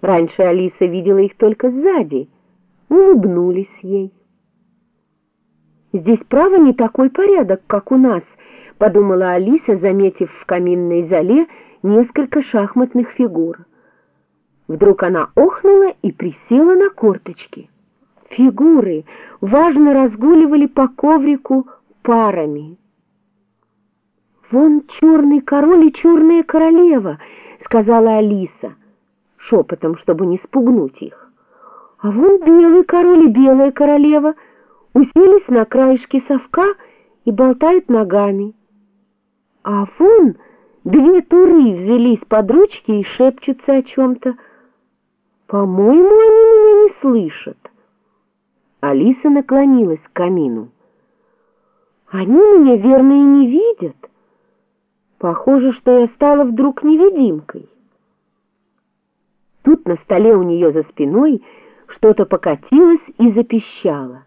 Раньше Алиса видела их только сзади, улыбнулись ей. «Здесь, право, не такой порядок, как у нас», — подумала Алиса, заметив в каминной зале несколько шахматных фигур. Вдруг она охнула и присела на корточки. Фигуры важно разгуливали по коврику парами. «Вон черный король и черная королева», — сказала Алиса, шепотом, чтобы не спугнуть их. «А вон белый король и белая королева уселись на краешке совка и болтают ногами. А вон две туры взялись под ручки и шепчутся о чем-то. По-моему, они меня не слышат». Алиса наклонилась к камину. «Они меня, верно, и не видят». Похоже, что я стала вдруг невидимкой. Тут на столе у нее за спиной что-то покатилось и запищало.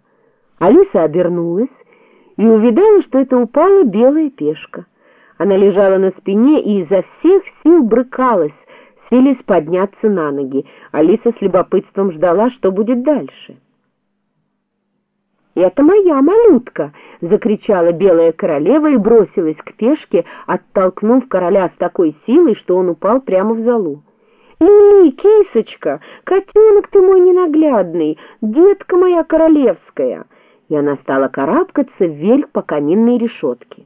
Алиса обернулась и увидала, что это упала белая пешка. Она лежала на спине и изо всех сил брыкалась, силясь подняться на ноги. Алиса с любопытством ждала, что будет дальше. «Это моя малютка!» — закричала белая королева и бросилась к пешке, оттолкнув короля с такой силой, что он упал прямо в залу. «Лили, кисочка, котенок ты мой ненаглядный, детка моя королевская!» И она стала карабкаться вверх по каминной решетке.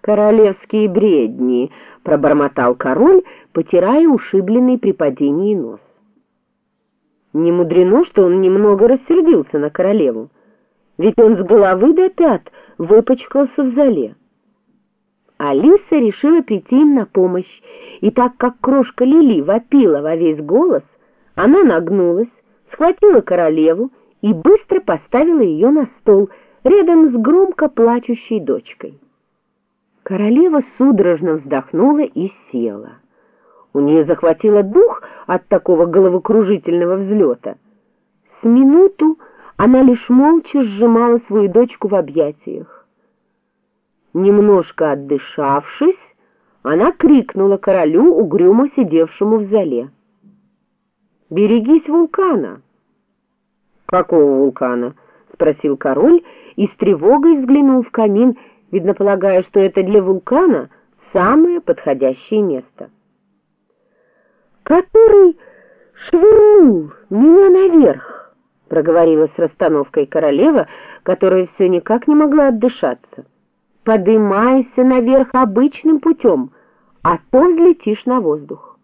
«Королевские бредни!» — пробормотал король, потирая ушибленный при падении нос. Не мудрено, что он немного рассердился на королеву ведь он с головы до пят выпачкался в зале. Алиса решила прийти им на помощь, и так как крошка Лили вопила во весь голос, она нагнулась, схватила королеву и быстро поставила ее на стол рядом с громко плачущей дочкой. Королева судорожно вздохнула и села. У нее захватило дух от такого головокружительного взлета. С минуту она лишь молча сжимала свою дочку в объятиях. Немножко отдышавшись, она крикнула королю, угрюмо сидевшему в зале. «Берегись вулкана!» «Какого вулкана?» — спросил король и с тревогой взглянул в камин, видно полагая, что это для вулкана самое подходящее место. «Который швырнул меня наверх!» — проговорила с расстановкой королева, которая все никак не могла отдышаться. «Подымайся наверх обычным путем, а то взлетишь на воздух».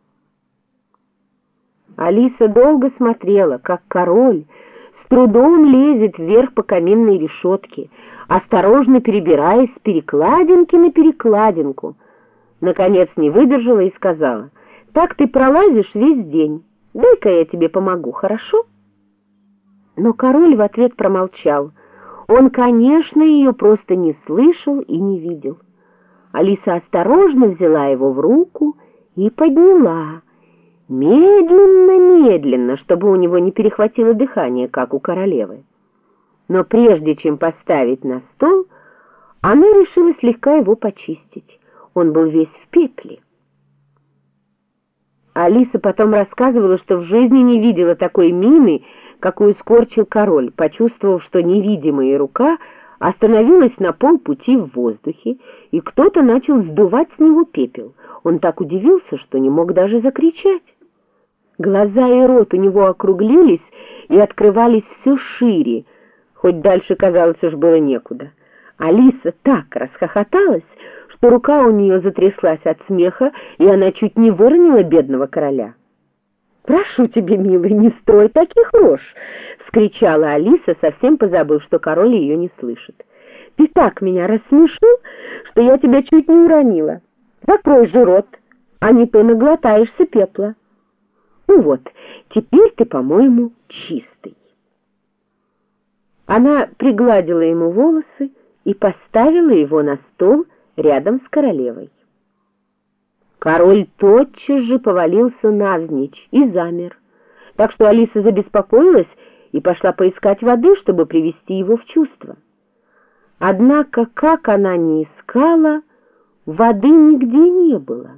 Алиса долго смотрела, как король с трудом лезет вверх по каминной решетке, осторожно перебираясь с перекладинки на перекладинку. Наконец не выдержала и сказала, «Так ты пролазишь весь день. Дай-ка я тебе помогу, хорошо?» Но король в ответ промолчал. Он, конечно, ее просто не слышал и не видел. Алиса осторожно взяла его в руку и подняла. Медленно-медленно, чтобы у него не перехватило дыхание, как у королевы. Но прежде чем поставить на стол, она решила слегка его почистить. Он был весь в пепле. Алиса потом рассказывала, что в жизни не видела такой мины, какую скорчил король, почувствовав, что невидимая рука остановилась на полпути в воздухе, и кто-то начал сдувать с него пепел. Он так удивился, что не мог даже закричать. Глаза и рот у него округлились и открывались все шире, хоть дальше, казалось, уж было некуда. Алиса так расхохоталась, что рука у нее затряслась от смеха, и она чуть не выронила бедного короля. «Прошу тебя, милый, не строй таких рож!» — вскричала Алиса, совсем позабыв, что король ее не слышит. «Ты так меня рассмешил, что я тебя чуть не уронила. Закрой же рот, а не то наглотаешься пепла. Ну вот, теперь ты, по-моему, чистый». Она пригладила ему волосы и поставила его на стол рядом с королевой. Король тотчас же повалился навзничь и замер, так что Алиса забеспокоилась и пошла поискать воды, чтобы привести его в чувство. Однако, как она ни искала, воды нигде не было.